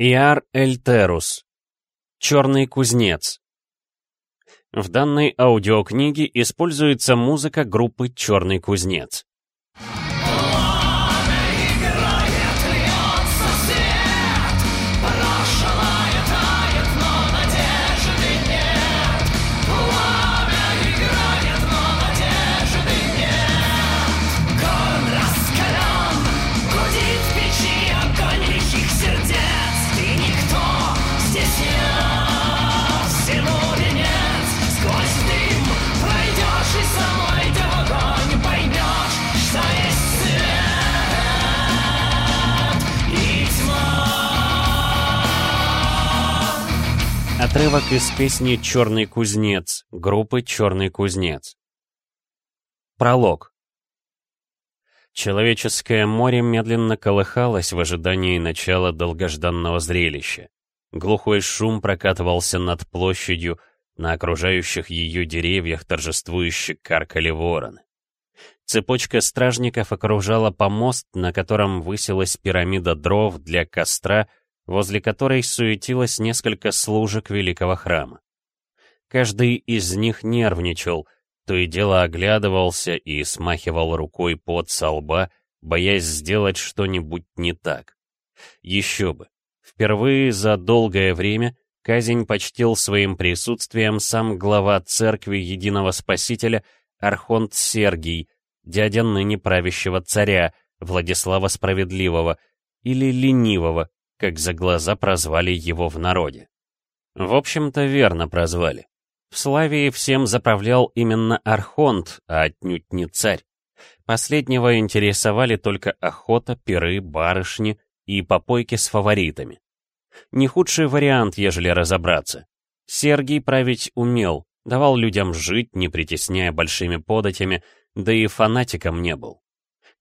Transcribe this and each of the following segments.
Иар Эльтерус. Черный кузнец. В данной аудиокниге используется музыка группы «Черный кузнец». Отрывок из песни «Черный кузнец» группы «Черный кузнец». Пролог. Человеческое море медленно колыхалось в ожидании начала долгожданного зрелища. Глухой шум прокатывался над площадью, на окружающих ее деревьях торжествующе каркали вороны. Цепочка стражников окружала помост, на котором высилась пирамида дров для костра возле которой суетилось несколько служек великого храма. Каждый из них нервничал, то и дело оглядывался и смахивал рукой под со лба, боясь сделать что-нибудь не так. Еще бы. Впервые за долгое время казнь почтил своим присутствием сам глава церкви Единого Спасителя Архонт Сергий, дядя ныне правящего царя, Владислава Справедливого, или Ленивого, как за глаза прозвали его в народе. В общем-то, верно прозвали. В Славии всем заправлял именно Архонт, а отнюдь не царь. Последнего интересовали только охота, пиры, барышни и попойки с фаворитами. Не худший вариант, ежели разобраться. Сергий править умел, давал людям жить, не притесняя большими податями, да и фанатиком не был.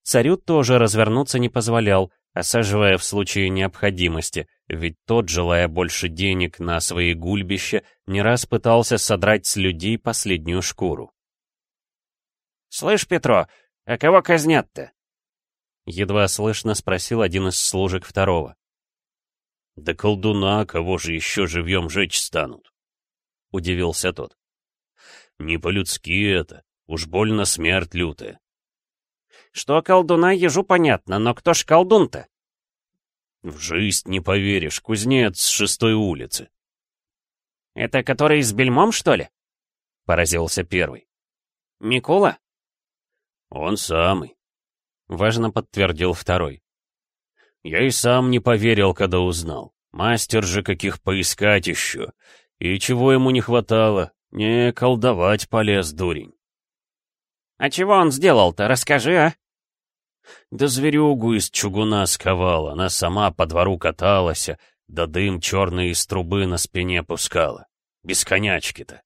Царю тоже развернуться не позволял, осаживая в случае необходимости, ведь тот, желая больше денег на свои гульбища, не раз пытался содрать с людей последнюю шкуру. «Слышь, Петро, а кого казнят-то?» Едва слышно спросил один из служек второго. «Да колдуна, кого же еще живьем жечь станут?» — удивился тот. «Не по-людски это, уж больно смерть лютая. Что колдуна ежу понятно, но кто ж колдун-то? В жизнь не поверишь, кузнец с шестой улицы. Это который с бельмом, что ли? Поразился первый. Микула? Он самый. Важно подтвердил второй. Я и сам не поверил, когда узнал. Мастер же каких поискать еще. И чего ему не хватало? Не колдовать полез, дурень. А чего он сделал-то, расскажи, а? Да зверюгу из чугуна сковала, она сама по двору каталась, да дым черный из трубы на спине пускала. Без конячки-то.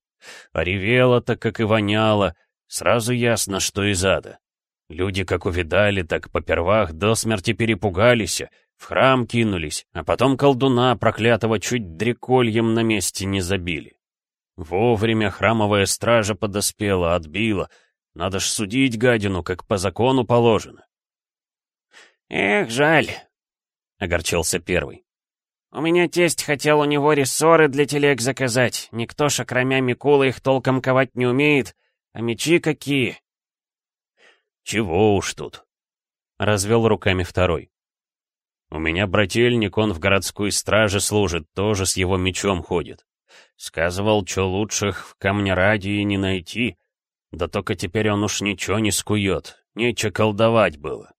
А ревела-то, как и воняла, сразу ясно, что из ада. Люди как увидали, так попервах до смерти перепугались, в храм кинулись, а потом колдуна проклятого чуть дрекольем на месте не забили. Вовремя храмовая стража подоспела, отбила. Надо ж судить гадину, как по закону положено. «Эх, жаль», — огорчился первый. «У меня тесть хотел у него рессоры для телег заказать. Никто ж, окромя Микулы, их толком ковать не умеет. А мечи какие!» «Чего уж тут?» — развел руками второй. «У меня брательник, он в городской страже служит, тоже с его мечом ходит. Сказывал, что лучших в камнерадии не найти. Да только теперь он уж ничего не скует, нече колдовать было».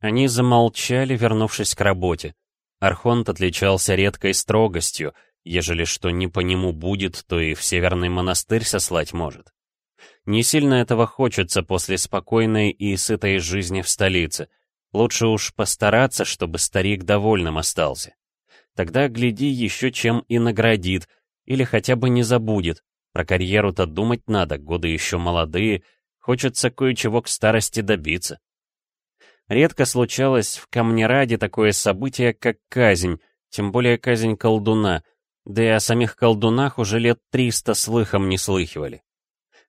Они замолчали, вернувшись к работе. Архонт отличался редкой строгостью, ежели что не по нему будет, то и в Северный монастырь сослать может. Не сильно этого хочется после спокойной и сытой жизни в столице. Лучше уж постараться, чтобы старик довольным остался. Тогда, гляди, еще чем и наградит, или хотя бы не забудет. Про карьеру-то думать надо, годы еще молодые, хочется кое-чего к старости добиться. Редко случалось в Камнераде такое событие, как казнь, тем более казнь колдуна, да и о самих колдунах уже лет триста слыхом не слыхивали.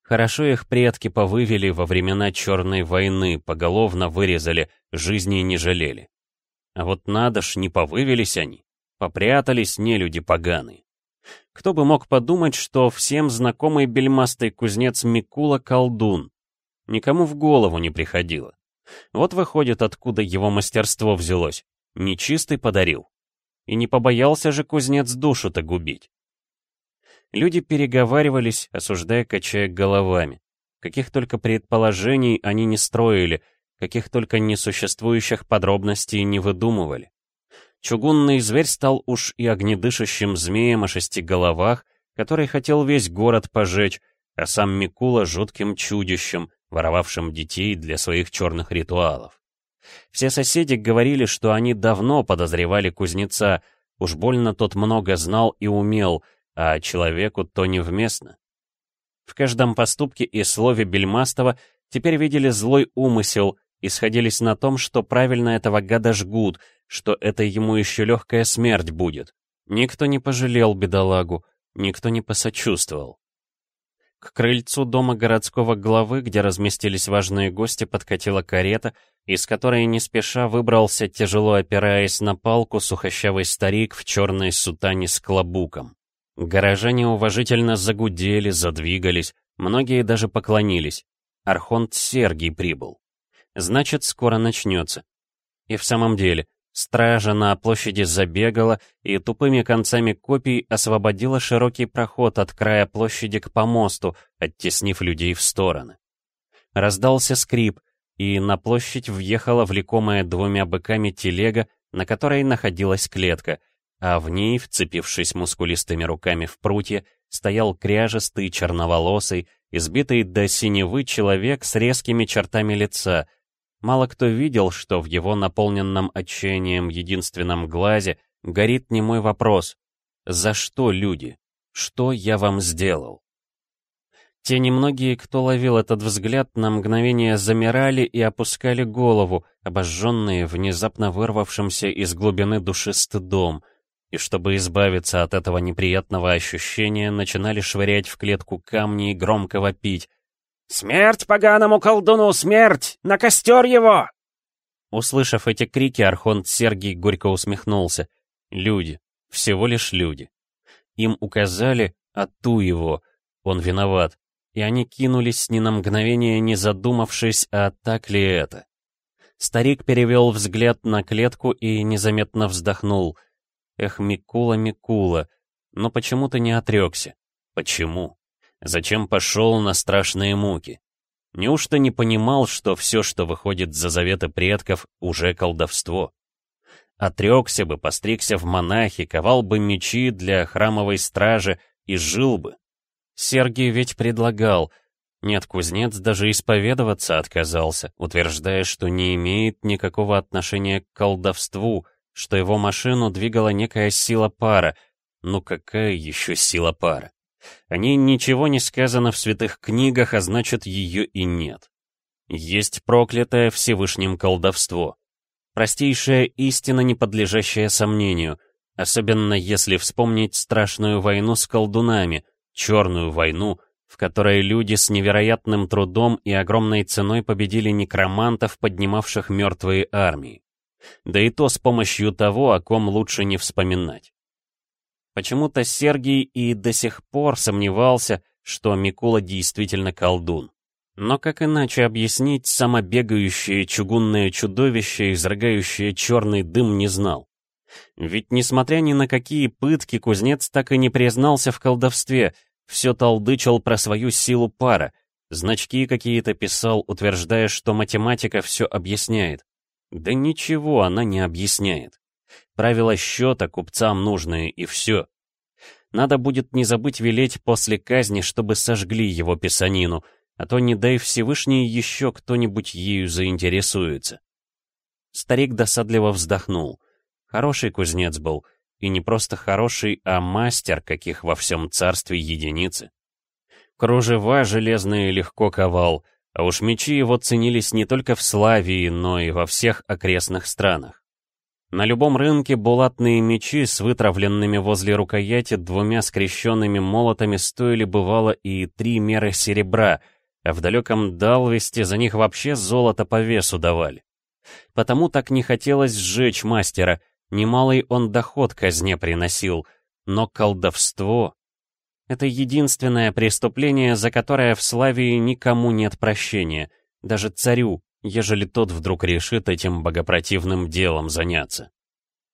Хорошо их предки повывели во времена Черной войны, поголовно вырезали, жизни не жалели. А вот надо ж, не повывелись они. Попрятались нелюди поганые. Кто бы мог подумать, что всем знакомый бельмастый кузнец Микула колдун. Никому в голову не приходило. Вот выходит, откуда его мастерство взялось. Нечистый подарил. И не побоялся же кузнец душу-то губить. Люди переговаривались, осуждая, качая головами. Каких только предположений они не строили, каких только несуществующих подробностей не выдумывали. Чугунный зверь стал уж и огнедышащим змеем о шести головах, который хотел весь город пожечь, а сам Микула — жутким чудищем, воровавшим детей для своих черных ритуалов. Все соседи говорили, что они давно подозревали кузнеца, уж больно тот много знал и умел, а человеку то невместно. В каждом поступке и слове Бельмастова теперь видели злой умысел и сходились на том, что правильно этого гада жгут, что это ему еще легкая смерть будет. Никто не пожалел бедолагу, никто не посочувствовал. К крыльцу дома городского главы, где разместились важные гости, подкатила карета, из которой не спеша выбрался, тяжело опираясь на палку, сухощавый старик в черной сутане с клобуком. Горожане уважительно загудели, задвигались, многие даже поклонились. Архонт Сергий прибыл. Значит, скоро начнется. И в самом деле, Стража на площади забегала и тупыми концами копий освободила широкий проход от края площади к помосту, оттеснив людей в стороны. Раздался скрип, и на площадь въехала влекомая двумя быками телега, на которой находилась клетка, а в ней, вцепившись мускулистыми руками в прутья, стоял кряжестый, черноволосый, избитый до синевы человек с резкими чертами лица — Мало кто видел, что в его наполненном отчаянием единственном глазе горит немой вопрос «За что, люди? Что я вам сделал?» Те немногие, кто ловил этот взгляд, на мгновение замирали и опускали голову, обожженные внезапно вырвавшимся из глубины души стыдом, и чтобы избавиться от этого неприятного ощущения, начинали швырять в клетку камни и громко вопить «Смерть поганому колдуну, смерть! На костер его!» Услышав эти крики, Архонт Сергий горько усмехнулся. Люди, всего лишь люди. Им указали, а его, он виноват. И они кинулись ни на мгновение, не задумавшись, а так ли это. Старик перевел взгляд на клетку и незаметно вздохнул. Эх, Микула, Микула, но почему-то не отрекся. Почему? Зачем пошел на страшные муки? Неужто не понимал, что все, что выходит за заветы предков, уже колдовство? Отрекся бы, постригся в монахи, ковал бы мечи для храмовой стражи и жил бы. Сергий ведь предлагал. Нет, кузнец даже исповедоваться отказался, утверждая, что не имеет никакого отношения к колдовству, что его машину двигала некая сила пара. Ну какая еще сила пара? О ней ничего не сказано в святых книгах, а значит, ее и нет. Есть проклятое Всевышним колдовство. Простейшая истина, не подлежащая сомнению, особенно если вспомнить страшную войну с колдунами, черную войну, в которой люди с невероятным трудом и огромной ценой победили некромантов, поднимавших мертвые армии. Да и то с помощью того, о ком лучше не вспоминать. Почему-то Сергий и до сих пор сомневался, что Микула действительно колдун. Но как иначе объяснить самобегающее чугунное чудовище, изрыгающее черный дым, не знал. Ведь, несмотря ни на какие пытки, кузнец так и не признался в колдовстве, все толдычил про свою силу пара, значки какие-то писал, утверждая, что математика все объясняет. Да ничего она не объясняет. Правила счета купцам нужные, и все. Надо будет не забыть велеть после казни, чтобы сожгли его писанину, а то не дай Всевышний еще кто-нибудь ею заинтересуется. Старик досадливо вздохнул. Хороший кузнец был, и не просто хороший, а мастер, каких во всем царстве единицы. Кружева железные легко ковал, а уж мечи его ценились не только в Славии, но и во всех окрестных странах. На любом рынке булатные мечи с вытравленными возле рукояти двумя скрещенными молотами стоили бывало и три меры серебра, а в далеком Далвесте за них вообще золото по весу давали. Потому так не хотелось сжечь мастера, немалый он доход казне приносил, но колдовство — это единственное преступление, за которое в Славии никому нет прощения, даже царю, ежели тот вдруг решит этим богопротивным делом заняться.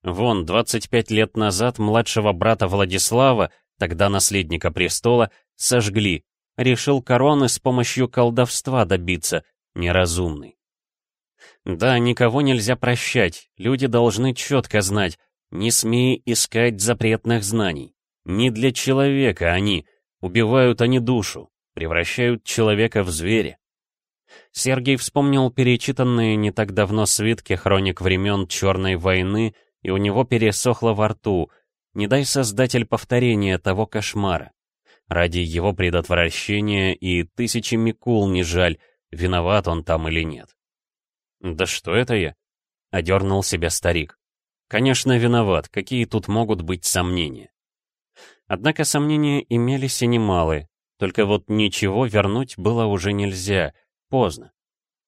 Вон, 25 лет назад младшего брата Владислава, тогда наследника престола, сожгли. Решил короны с помощью колдовства добиться, неразумный. Да, никого нельзя прощать, люди должны четко знать, не смей искать запретных знаний. Не для человека они, убивают они душу, превращают человека в зверя. Сергей вспомнил перечитанные не так давно свитки хроник времен Черной войны, и у него пересохло во рту. Не дай создатель повторения того кошмара. Ради его предотвращения и тысячи Микул не жаль, виноват он там или нет. «Да что это я?» — одернул себя старик. «Конечно, виноват, какие тут могут быть сомнения?» Однако сомнения имелись и немалые, только вот ничего вернуть было уже нельзя, поздно.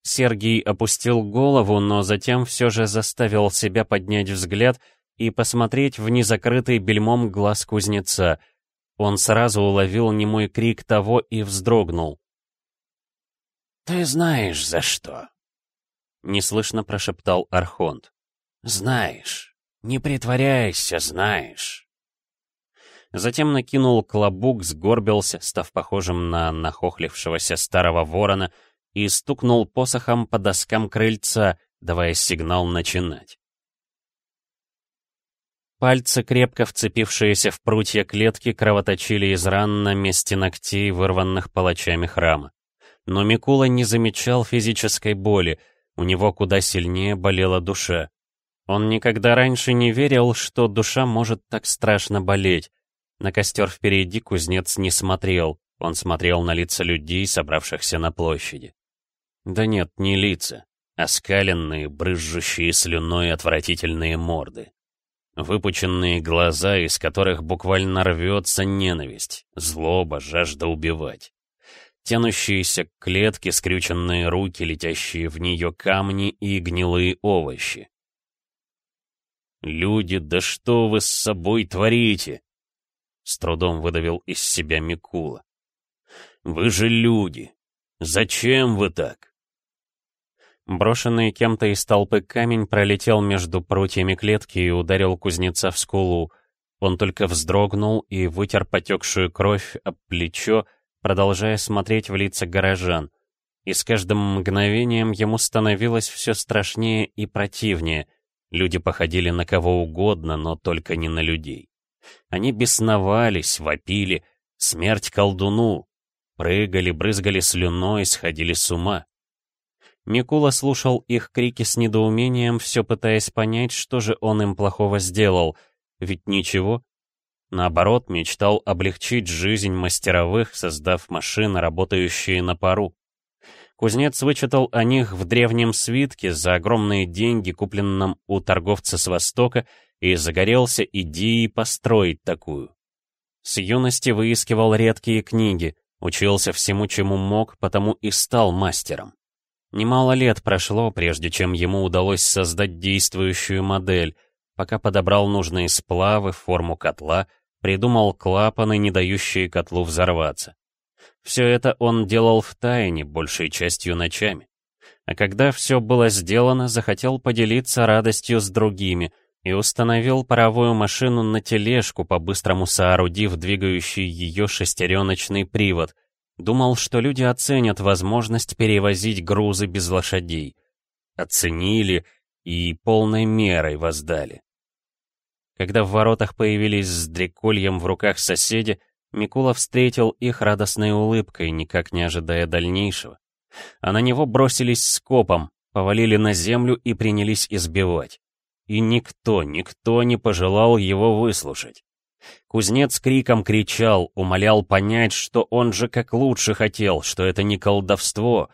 Сергий опустил голову, но затем все же заставил себя поднять взгляд и посмотреть в незакрытый бельмом глаз кузнеца. Он сразу уловил немой крик того и вздрогнул. «Ты знаешь, за что?» — неслышно прошептал Архонт. «Знаешь. Не притворяйся, знаешь». Затем накинул клобук, сгорбился, став похожим на нахохлившегося старого ворона, и стукнул посохом по доскам крыльца, давая сигнал начинать. Пальцы, крепко вцепившиеся в прутья клетки, кровоточили из ран на месте ногтей, вырванных палачами храма. Но Микула не замечал физической боли, у него куда сильнее болела душа. Он никогда раньше не верил, что душа может так страшно болеть. На костер впереди кузнец не смотрел, он смотрел на лица людей, собравшихся на площади. Да нет, не лица, а скаленные, брызжущие слюной отвратительные морды. Выпученные глаза, из которых буквально рвется ненависть, злоба, жажда убивать. Тянущиеся клетки, скрюченные руки, летящие в нее камни и гнилые овощи. «Люди, да что вы с собой творите?» С трудом выдавил из себя Микула. «Вы же люди! Зачем вы так?» Брошенный кем-то из толпы камень пролетел между прутьями клетки и ударил кузнеца в скулу. Он только вздрогнул и вытер потекшую кровь об плечо, продолжая смотреть в лица горожан. И с каждым мгновением ему становилось все страшнее и противнее. Люди походили на кого угодно, но только не на людей. Они бесновались, вопили «Смерть колдуну!» Прыгали, брызгали слюной, сходили с ума. Микула слушал их крики с недоумением, все пытаясь понять, что же он им плохого сделал. Ведь ничего. Наоборот, мечтал облегчить жизнь мастеровых, создав машины, работающие на пару. Кузнец вычитал о них в древнем свитке за огромные деньги, купленном у торговца с Востока, и загорелся идеей построить такую. С юности выискивал редкие книги, учился всему, чему мог, потому и стал мастером. Немало лет прошло, прежде чем ему удалось создать действующую модель, пока подобрал нужные сплавы, форму котла, придумал клапаны, не дающие котлу взорваться. Все это он делал в тайне, большей частью ночами. А когда все было сделано, захотел поделиться радостью с другими и установил паровую машину на тележку, по-быстрому соорудив двигающий ее шестереночный привод — Думал, что люди оценят возможность перевозить грузы без лошадей. Оценили и полной мерой воздали. Когда в воротах появились с дрекольем в руках соседи, Микула встретил их радостной улыбкой, никак не ожидая дальнейшего. А на него бросились скопом, повалили на землю и принялись избивать. И никто, никто не пожелал его выслушать. Кузнец криком кричал, умолял понять, что он же как лучше хотел, что это не колдовство.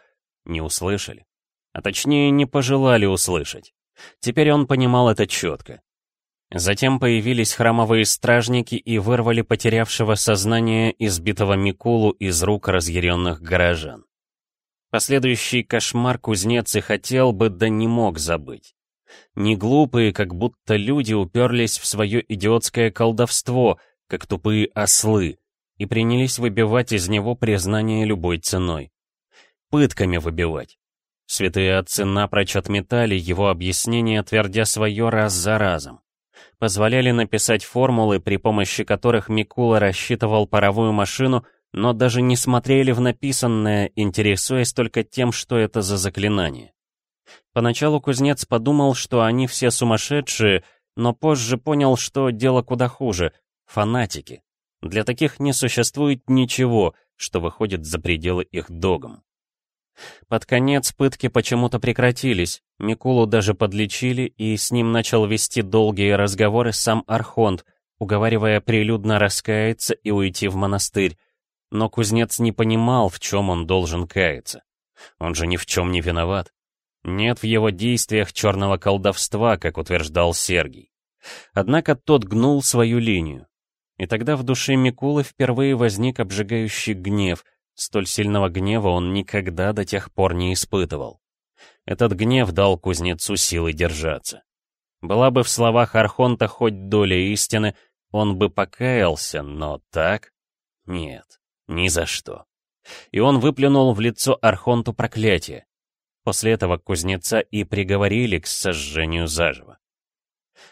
Не услышали. А точнее, не пожелали услышать. Теперь он понимал это четко. Затем появились храмовые стражники и вырвали потерявшего сознание избитого Микулу из рук разъяренных горожан. Последующий кошмар кузнец и хотел бы, да не мог забыть. Не глупые, как будто люди уперлись в свое идиотское колдовство, как тупые ослы, и принялись выбивать из него признание любой ценой. Пытками выбивать. Святые отцы напрочь отметали его объяснения, твердя свое раз за разом. Позволяли написать формулы, при помощи которых Микула рассчитывал паровую машину, но даже не смотрели в написанное, интересуясь только тем, что это за заклинание. Поначалу кузнец подумал, что они все сумасшедшие, но позже понял, что дело куда хуже — фанатики. Для таких не существует ничего, что выходит за пределы их догм. Под конец пытки почему-то прекратились, Микулу даже подлечили, и с ним начал вести долгие разговоры сам Архонт, уговаривая прилюдно раскаяться и уйти в монастырь. Но кузнец не понимал, в чем он должен каяться. Он же ни в чем не виноват. Нет в его действиях черного колдовства, как утверждал Сергий. Однако тот гнул свою линию. И тогда в душе Микулы впервые возник обжигающий гнев — Столь сильного гнева он никогда до тех пор не испытывал. Этот гнев дал кузнецу силы держаться. Была бы в словах Архонта хоть доля истины, он бы покаялся, но так? Нет, ни за что. И он выплюнул в лицо Архонту проклятие. После этого кузнеца и приговорили к сожжению заживо.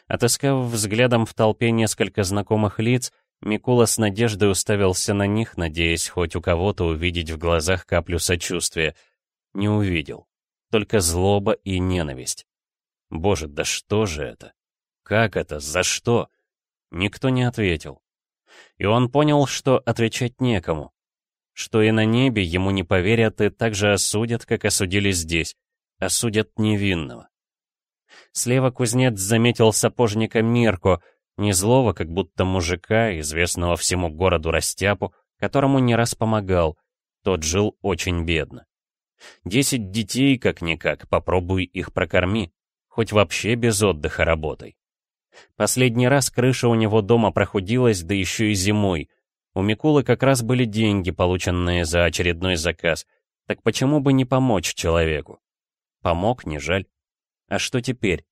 Отыскав взглядом в толпе несколько знакомых лиц, Микула с надеждой уставился на них, надеясь хоть у кого-то увидеть в глазах каплю сочувствия. Не увидел. Только злоба и ненависть. Боже, да что же это? Как это? За что? Никто не ответил. И он понял, что отвечать некому. Что и на небе ему не поверят и так же осудят, как осудили здесь. Осудят невинного. Слева кузнец заметил сапожника Мирко — не злого, как будто мужика, известного всему городу Растяпу, которому не раз помогал. Тот жил очень бедно. Десять детей, как-никак, попробуй их прокорми. Хоть вообще без отдыха работай. Последний раз крыша у него дома прохудилась, да еще и зимой. У Микулы как раз были деньги, полученные за очередной заказ. Так почему бы не помочь человеку? Помог, не жаль. А что теперь?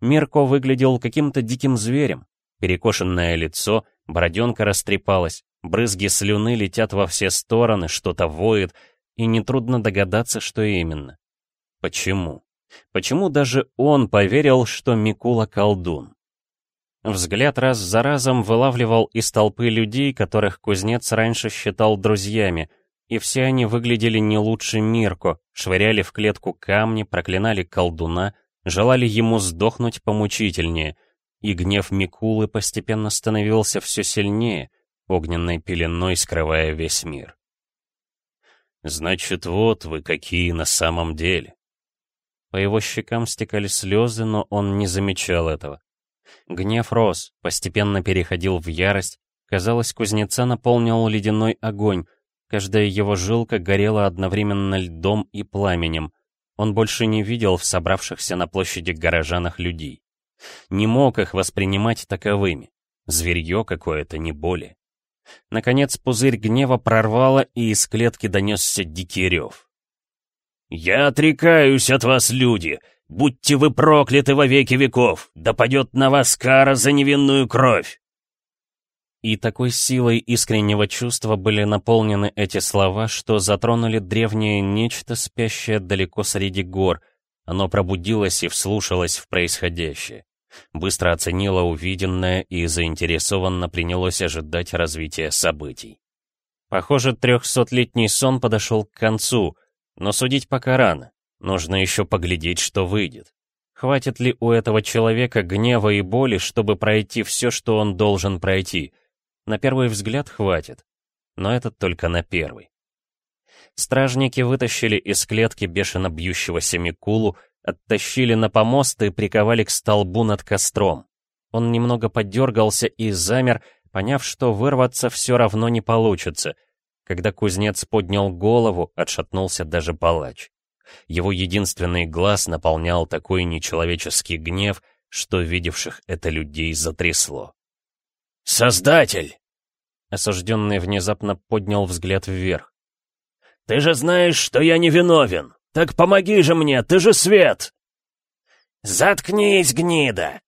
Мирко выглядел каким-то диким зверем. Перекошенное лицо, бороденка растрепалась, брызги слюны летят во все стороны, что-то воет, и нетрудно догадаться, что именно. Почему? Почему даже он поверил, что Микула колдун? Взгляд раз за разом вылавливал из толпы людей, которых кузнец раньше считал друзьями, и все они выглядели не лучше Мирко, швыряли в клетку камни, проклинали колдуна — желали ему сдохнуть помучительнее, и гнев Микулы постепенно становился все сильнее, огненной пеленой скрывая весь мир. «Значит, вот вы какие на самом деле!» По его щекам стекали слезы, но он не замечал этого. Гнев рос, постепенно переходил в ярость. Казалось, кузнеца наполнил ледяной огонь. Каждая его жилка горела одновременно льдом и пламенем. Он больше не видел в собравшихся на площади горожанах людей. Не мог их воспринимать таковыми. Зверье какое-то, не более. Наконец пузырь гнева прорвало, и из клетки донесся дикий рев. «Я отрекаюсь от вас, люди! Будьте вы прокляты во веки веков! Да падет на вас кара за невинную кровь!» И такой силой искреннего чувства были наполнены эти слова, что затронули древнее нечто, спящее далеко среди гор. Оно пробудилось и вслушалось в происходящее. Быстро оценило увиденное и заинтересованно принялось ожидать развития событий. Похоже, трехсотлетний сон подошел к концу, но судить пока рано. Нужно еще поглядеть, что выйдет. Хватит ли у этого человека гнева и боли, чтобы пройти все, что он должен пройти — на первый взгляд хватит, но это только на первый. Стражники вытащили из клетки бешено бьющегося Микулу, оттащили на помост и приковали к столбу над костром. Он немного подергался и замер, поняв, что вырваться все равно не получится. Когда кузнец поднял голову, отшатнулся даже палач. Его единственный глаз наполнял такой нечеловеческий гнев, что видевших это людей затрясло. «Создатель!» Осужденный внезапно поднял взгляд вверх. Ты же знаешь, что я не виновен! Так помоги же мне, ты же свет!» «Заткнись, гнида!»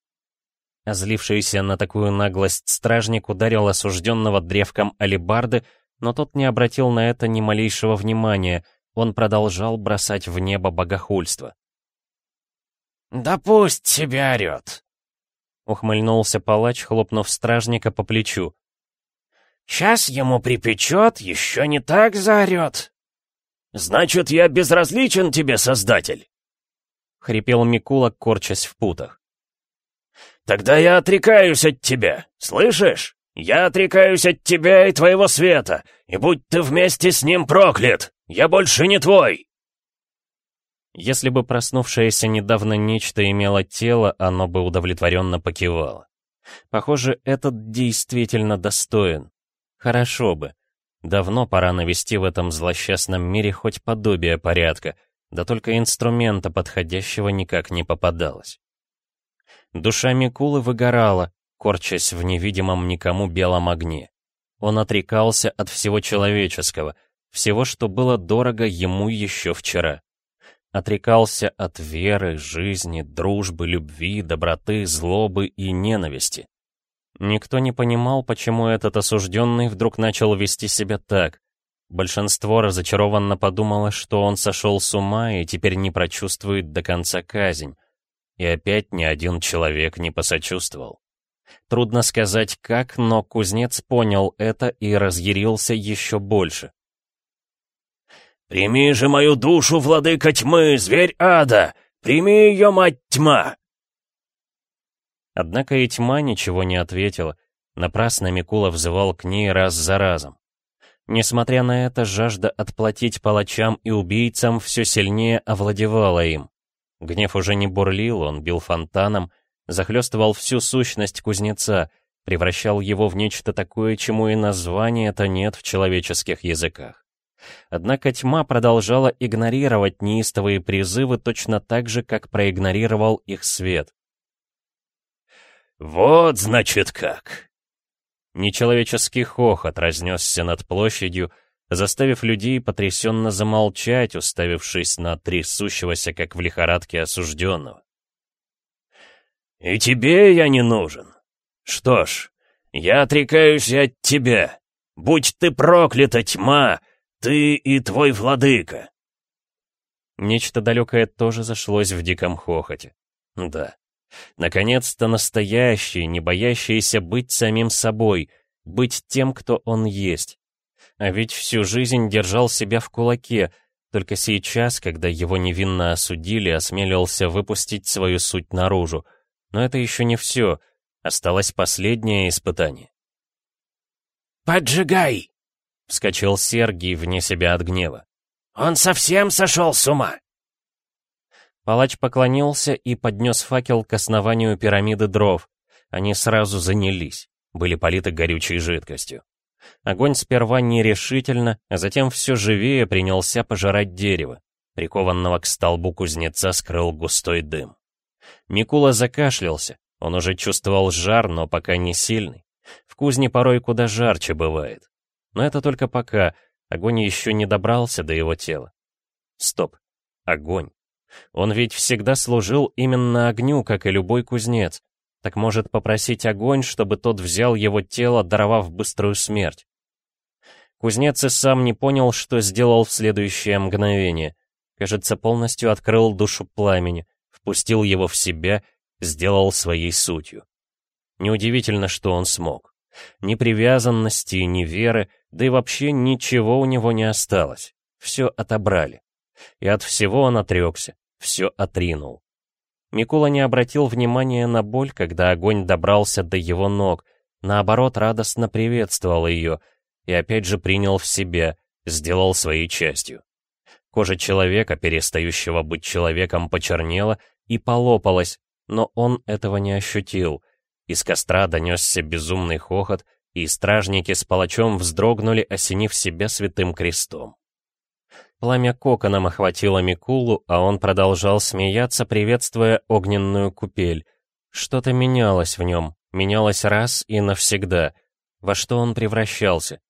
Озлившийся на такую наглость стражник ударил осужденного древком алебарды, но тот не обратил на это ни малейшего внимания, он продолжал бросать в небо богохульство. «Да пусть себя орёт!» Ухмыльнулся палач, хлопнув стражника по плечу. «Сейчас ему припечет, еще не так заорет!» «Значит, я безразличен тебе, Создатель!» — хрипел Микула, корчась в путах. «Тогда я отрекаюсь от тебя, слышишь? Я отрекаюсь от тебя и твоего света, и будь ты вместе с ним проклят! Я больше не твой!» Если бы проснувшееся недавно нечто имело тело, оно бы удовлетворенно покивало. Похоже, этот действительно достоин. Хорошо бы. Давно пора навести в этом злосчастном мире хоть подобие порядка, да только инструмента подходящего никак не попадалось. Душа Микулы выгорала, корчась в невидимом никому белом огне. Он отрекался от всего человеческого, всего, что было дорого ему еще вчера. Отрекался от веры, жизни, дружбы, любви, доброты, злобы и ненависти. Никто не понимал, почему этот осужденный вдруг начал вести себя так. Большинство разочарованно подумало, что он сошел с ума и теперь не прочувствует до конца казнь. И опять ни один человек не посочувствовал. Трудно сказать как, но кузнец понял это и разъярился еще больше. «Прими же мою душу, владыка тьмы, зверь ада! Прими ее, мать тьма!» Однако и тьма ничего не ответила. Напрасно Микула взывал к ней раз за разом. Несмотря на это, жажда отплатить палачам и убийцам все сильнее овладевала им. Гнев уже не бурлил, он бил фонтаном, захлестывал всю сущность кузнеца, превращал его в нечто такое, чему и названия-то нет в человеческих языках. Однако тьма продолжала игнорировать неистовые призывы точно так же, как проигнорировал их свет. «Вот, значит, как!» Нечеловеческий хохот разнесся над площадью, заставив людей потрясенно замолчать, уставившись на трясущегося, как в лихорадке, осужденного. «И тебе я не нужен. Что ж, я отрекаюсь от тебя. Будь ты проклята, тьма, ты и твой владыка!» Нечто далекое тоже зашлось в диком хохоте. Да, Наконец-то настоящий, не боящийся быть самим собой, быть тем, кто он есть. А ведь всю жизнь держал себя в кулаке, только сейчас, когда его невинно осудили, осмелился выпустить свою суть наружу. Но это еще не все. Осталось последнее испытание. «Поджигай!» — вскочил Сергий вне себя от гнева. «Он совсем сошел с ума!» Палач поклонился и поднес факел к основанию пирамиды дров. Они сразу занялись, были политы горючей жидкостью. Огонь сперва нерешительно, а затем все живее принялся пожирать дерево. Прикованного к столбу кузнеца скрыл густой дым. Микула закашлялся, он уже чувствовал жар, но пока не сильный. В кузне порой куда жарче бывает. Но это только пока, огонь еще не добрался до его тела. Стоп, огонь. Он ведь всегда служил именно огню, как и любой кузнец. Так может попросить огонь, чтобы тот взял его тело, даровав быструю смерть. Кузнец и сам не понял, что сделал в следующее мгновение. Кажется, полностью открыл душу пламени, впустил его в себя, сделал своей сутью. Неудивительно, что он смог. Ни привязанности, ни веры, да и вообще ничего у него не осталось. Все отобрали. И от всего он отрекся, все отринул. Микула не обратил внимания на боль, когда огонь добрался до его ног, наоборот, радостно приветствовал ее и опять же принял в себя, сделал своей частью. Кожа человека, перестающего быть человеком, почернела и полопалась, но он этого не ощутил. Из костра донесся безумный хохот, и стражники с палачом вздрогнули, осенив себя святым крестом. Пламя коконом охватило Микулу, а он продолжал смеяться, приветствуя огненную купель. Что-то менялось в нем, менялось раз и навсегда. Во что он превращался?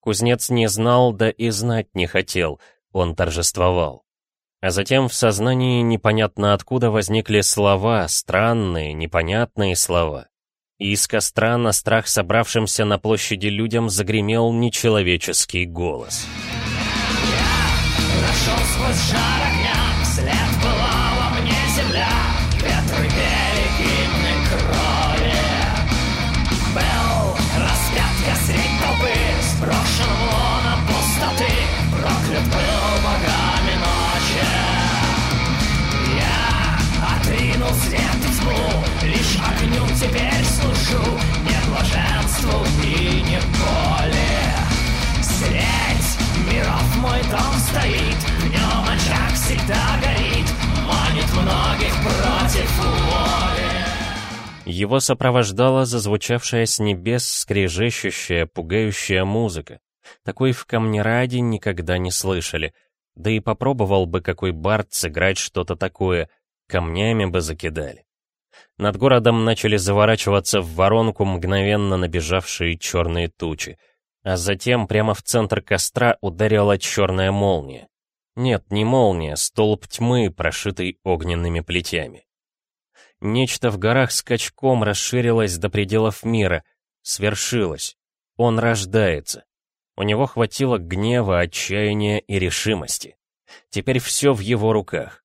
Кузнец не знал, да и знать не хотел. он торжествовал. А затем в сознании непонятно откуда возникли слова, странные, непонятные слова. И из костра на страх собравшимся на площади людям загремел нечеловеческий голос. Я прошел сквозь жар огня, мой дом стоит, в нем очаг всегда горит, манит многих против воли. Его сопровождала зазвучавшая с небес скрежещущая, пугающая музыка. Такой в Камнераде никогда не слышали. Да и попробовал бы какой бард сыграть что-то такое, камнями бы закидали. Над городом начали заворачиваться в воронку мгновенно набежавшие черные тучи. А затем прямо в центр костра ударила черная молния. Нет, не молния, столб тьмы, прошитый огненными плетями. Нечто в горах скачком расширилось до пределов мира, свершилось. Он рождается. У него хватило гнева, отчаяния и решимости. Теперь все в его руках.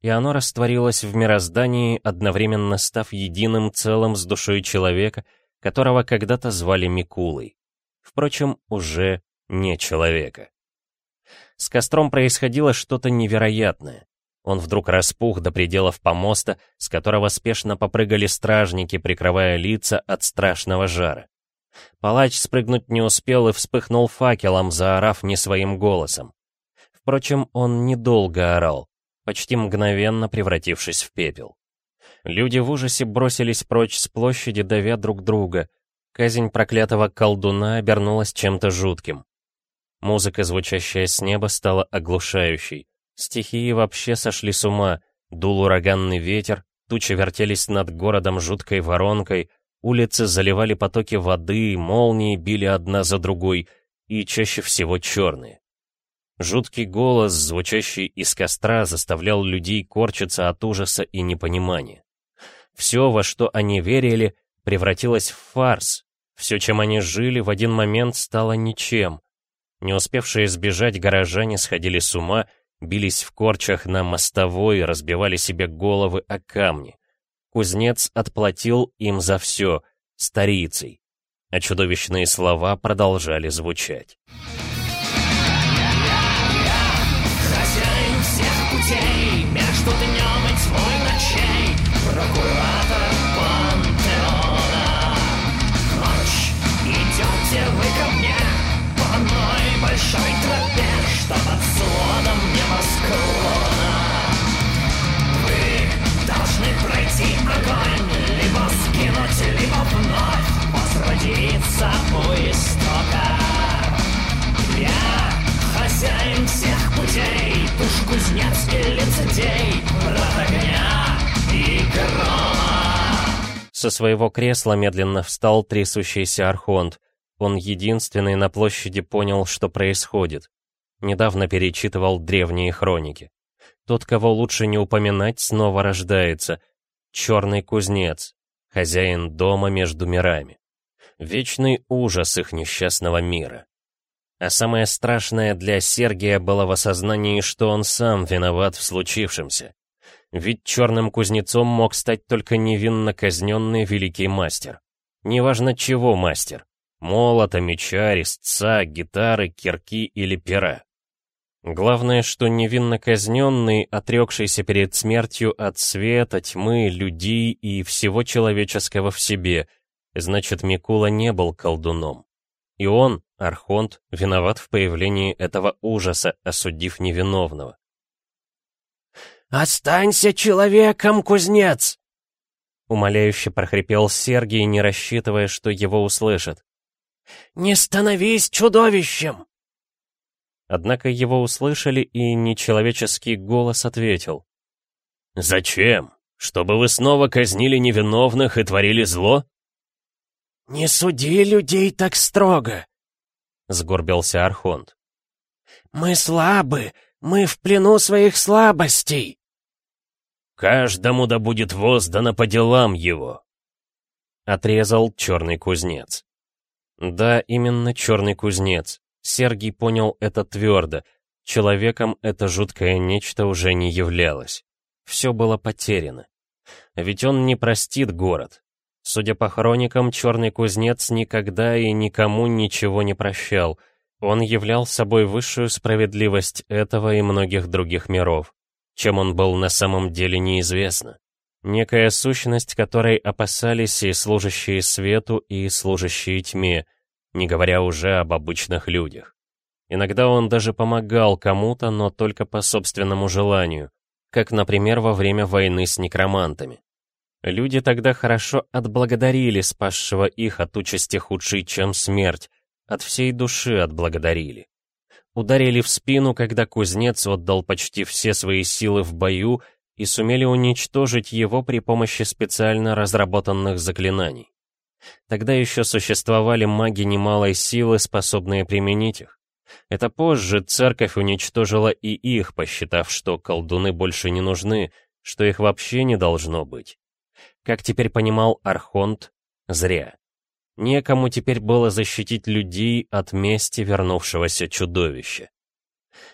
И оно растворилось в мироздании, одновременно став единым целым с душой человека, которого когда-то звали Микулой. Впрочем, уже не человека. С костром происходило что-то невероятное. Он вдруг распух до пределов помоста, с которого спешно попрыгали стражники, прикрывая лица от страшного жара. Палач спрыгнуть не успел и вспыхнул факелом, заорав не своим голосом. Впрочем, он недолго орал, почти мгновенно превратившись в пепел. Люди в ужасе бросились прочь с площади, давя друг друга. Казнь проклятого колдуна обернулась чем-то жутким. Музыка, звучащая с неба, стала оглушающей. Стихии вообще сошли с ума. Дул ураганный ветер, тучи вертелись над городом жуткой воронкой, улицы заливали потоки воды, молнии били одна за другой, и чаще всего черные. Жуткий голос, звучащий из костра, заставлял людей корчиться от ужаса и непонимания. Все, во что они верили, превратилось в фарс. Все, чем они жили, в один момент стало ничем. Не успевшие сбежать горожане сходили с ума, бились в корчах на мостовой, разбивали себе головы о камни. Кузнец отплатил им за все, старицей. А чудовищные слова продолжали звучать. Своего кресла медленно встал трясущийся Архонт. Он единственный на площади понял, что происходит. Недавно перечитывал древние хроники. Тот, кого лучше не упоминать, снова рождается. Черный кузнец, хозяин дома между мирами. Вечный ужас их несчастного мира. А самое страшное для Сергия было в осознании, что он сам виноват в случившемся. Ведь черным кузнецом мог стать только невинно казненный великий мастер. Неважно чего мастер. Молота, меча, резца, гитары, кирки или пера. Главное, что невинно казненный, отрекшийся перед смертью от света, тьмы, людей и всего человеческого в себе, значит, Микула не был колдуном. И он, Архонт, виноват в появлении этого ужаса, осудив невиновного. «Останься человеком, кузнец!» Умоляюще прохрипел Сергий, не рассчитывая, что его услышат. «Не становись чудовищем!» Однако его услышали, и нечеловеческий голос ответил. «Зачем? Чтобы вы снова казнили невиновных и творили зло?» «Не суди людей так строго!» — сгорбился Архонт. «Мы слабы! Мы в плену своих слабостей!» «Каждому да будет воздано по делам его!» Отрезал черный кузнец. Да, именно черный кузнец. Сергий понял это твердо. Человеком это жуткое нечто уже не являлось. Все было потеряно. Ведь он не простит город. Судя по хроникам, черный кузнец никогда и никому ничего не прощал. Он являл собой высшую справедливость этого и многих других миров. Чем он был на самом деле неизвестно. Некая сущность, которой опасались и служащие свету, и служащие тьме, не говоря уже об обычных людях. Иногда он даже помогал кому-то, но только по собственному желанию, как, например, во время войны с некромантами. Люди тогда хорошо отблагодарили спасшего их от участи худшей, чем смерть, от всей души отблагодарили. Ударили в спину, когда кузнец отдал почти все свои силы в бою и сумели уничтожить его при помощи специально разработанных заклинаний. Тогда еще существовали маги немалой силы, способные применить их. Это позже церковь уничтожила и их, посчитав, что колдуны больше не нужны, что их вообще не должно быть. Как теперь понимал Архонт, зря. Некому теперь было защитить людей от мести вернувшегося чудовища.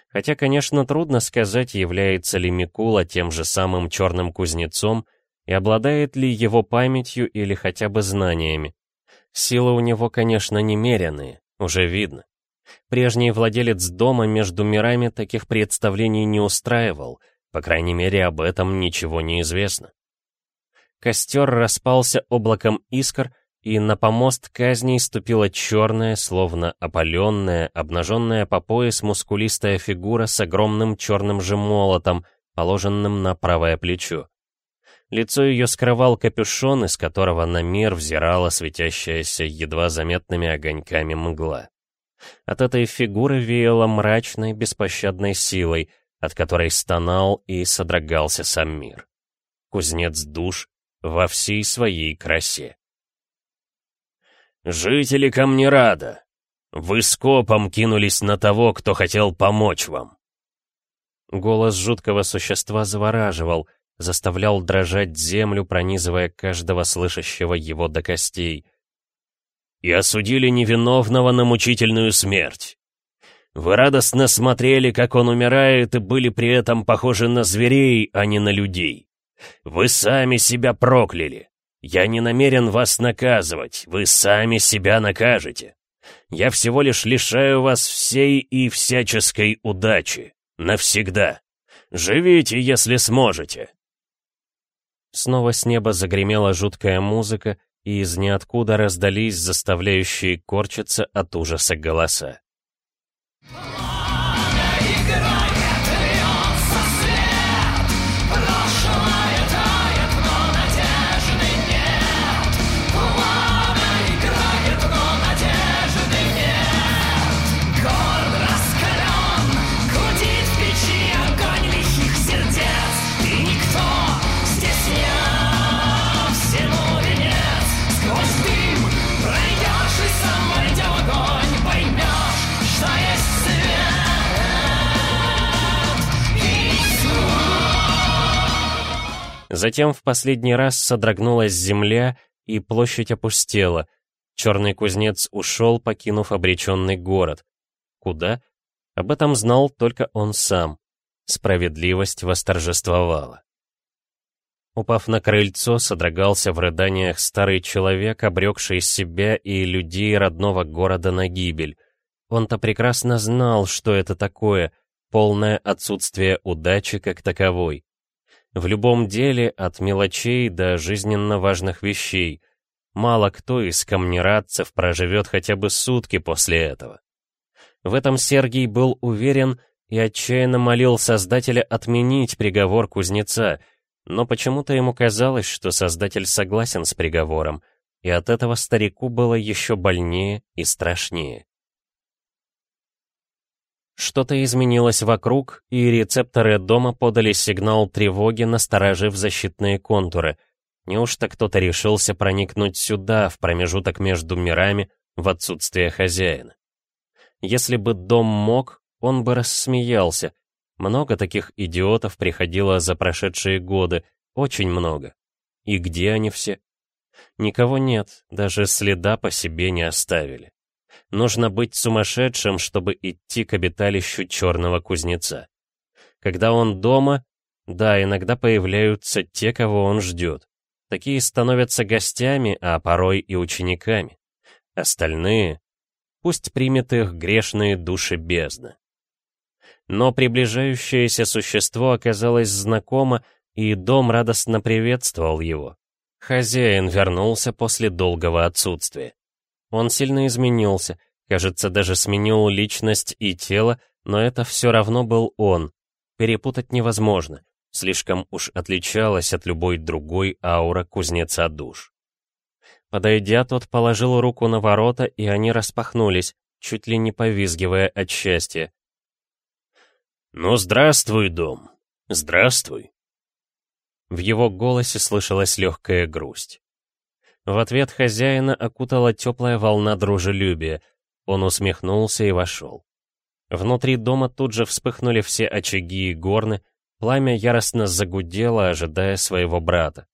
Хотя, конечно, трудно сказать, является ли Микула тем же самым черным кузнецом, и обладает ли его памятью или хотя бы знаниями. Силы у него, конечно, немеренные, уже видно. Прежний владелец дома между мирами таких представлений не устраивал, по крайней мере, об этом ничего не известно. Костер распался облаком искр, и на помост казней ступила черная, словно опаленная, обнаженная по пояс мускулистая фигура с огромным черным же молотом, положенным на правое плечо. Лицо ее скрывал капюшон, из которого на мир взирала светящаяся едва заметными огоньками мгла. От этой фигуры веяло мрачной, беспощадной силой, от которой стонал и содрогался сам мир. Кузнец душ во всей своей красе. «Жители Камнерада, вы скопом кинулись на того, кто хотел помочь вам!» Голос жуткого существа завораживал — заставлял дрожать землю, пронизывая каждого слышащего его до костей. «И осудили невиновного на мучительную смерть. Вы радостно смотрели, как он умирает, и были при этом похожи на зверей, а не на людей. Вы сами себя прокляли. Я не намерен вас наказывать, вы сами себя накажете. Я всего лишь лишаю вас всей и всяческой удачи. Навсегда. Живите, если сможете. Снова с неба загремела жуткая музыка, и из ниоткуда раздались заставляющие корчиться от ужаса голоса. Затем в последний раз содрогнулась земля, и площадь опустела. Черный кузнец ушел, покинув обреченный город. Куда? Об этом знал только он сам. Справедливость восторжествовала. Упав на крыльцо, содрогался в рыданиях старый человек, обрекший себя и людей родного города на гибель. Он-то прекрасно знал, что это такое, полное отсутствие удачи как таковой. В любом деле, от мелочей до жизненно важных вещей. Мало кто из камнерадцев проживет хотя бы сутки после этого. В этом Сергий был уверен и отчаянно молил Создателя отменить приговор кузнеца, но почему-то ему казалось, что Создатель согласен с приговором, и от этого старику было еще больнее и страшнее. Что-то изменилось вокруг, и рецепторы дома подали сигнал тревоги, насторожив защитные контуры. Неужто кто-то решился проникнуть сюда, в промежуток между мирами, в отсутствие хозяина? Если бы дом мог, он бы рассмеялся. Много таких идиотов приходило за прошедшие годы, очень много. И где они все? Никого нет, даже следа по себе не оставили. Нужно быть сумасшедшим, чтобы идти к обиталищу черного кузнеца. Когда он дома, да, иногда появляются те, кого он ждет. Такие становятся гостями, а порой и учениками. Остальные пусть примет их грешные души бездны. Но приближающееся существо оказалось знакомо, и дом радостно приветствовал его. Хозяин вернулся после долгого отсутствия. Он сильно изменился, кажется, даже сменил личность и тело, но это все равно был он. Перепутать невозможно, слишком уж отличалась от любой другой аура кузнеца душ. Подойдя, тот положил руку на ворота, и они распахнулись, чуть ли не повизгивая от счастья. «Ну, здравствуй, дом! Здравствуй!» В его голосе слышалась легкая грусть. В ответ хозяина окутала теплая волна дружелюбия. Он усмехнулся и вошел. Внутри дома тут же вспыхнули все очаги и горны, пламя яростно загудело, ожидая своего брата.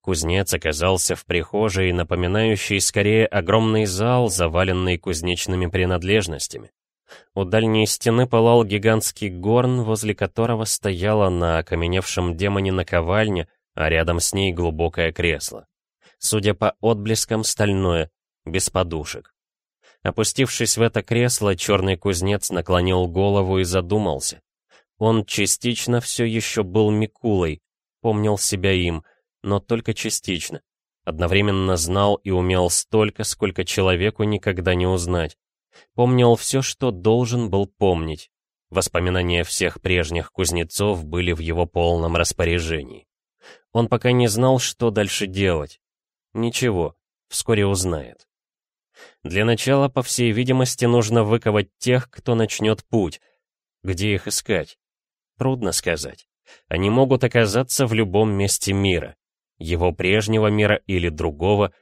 Кузнец оказался в прихожей, напоминающей скорее огромный зал, заваленный кузнечными принадлежностями. У дальней стены пылал гигантский горн, возле которого стояла на окаменевшем демоне наковальня, а рядом с ней глубокое кресло. Судя по отблескам, стальное, без подушек. Опустившись в это кресло, черный кузнец наклонил голову и задумался. Он частично все еще был Микулой, помнил себя им, но только частично. Одновременно знал и умел столько, сколько человеку никогда не узнать. Помнил все, что должен был помнить. Воспоминания всех прежних кузнецов были в его полном распоряжении. Он пока не знал, что дальше делать. Ничего, вскоре узнает. Для начала, по всей видимости, нужно выковать тех, кто начнет путь. Где их искать? Трудно сказать. Они могут оказаться в любом месте мира его прежнего мира или другого,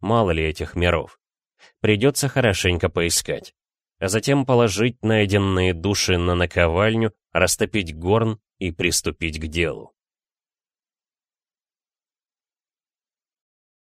мало ли этих миров. Придется хорошенько поискать. А затем положить найденные души на наковальню, растопить горн и приступить к делу.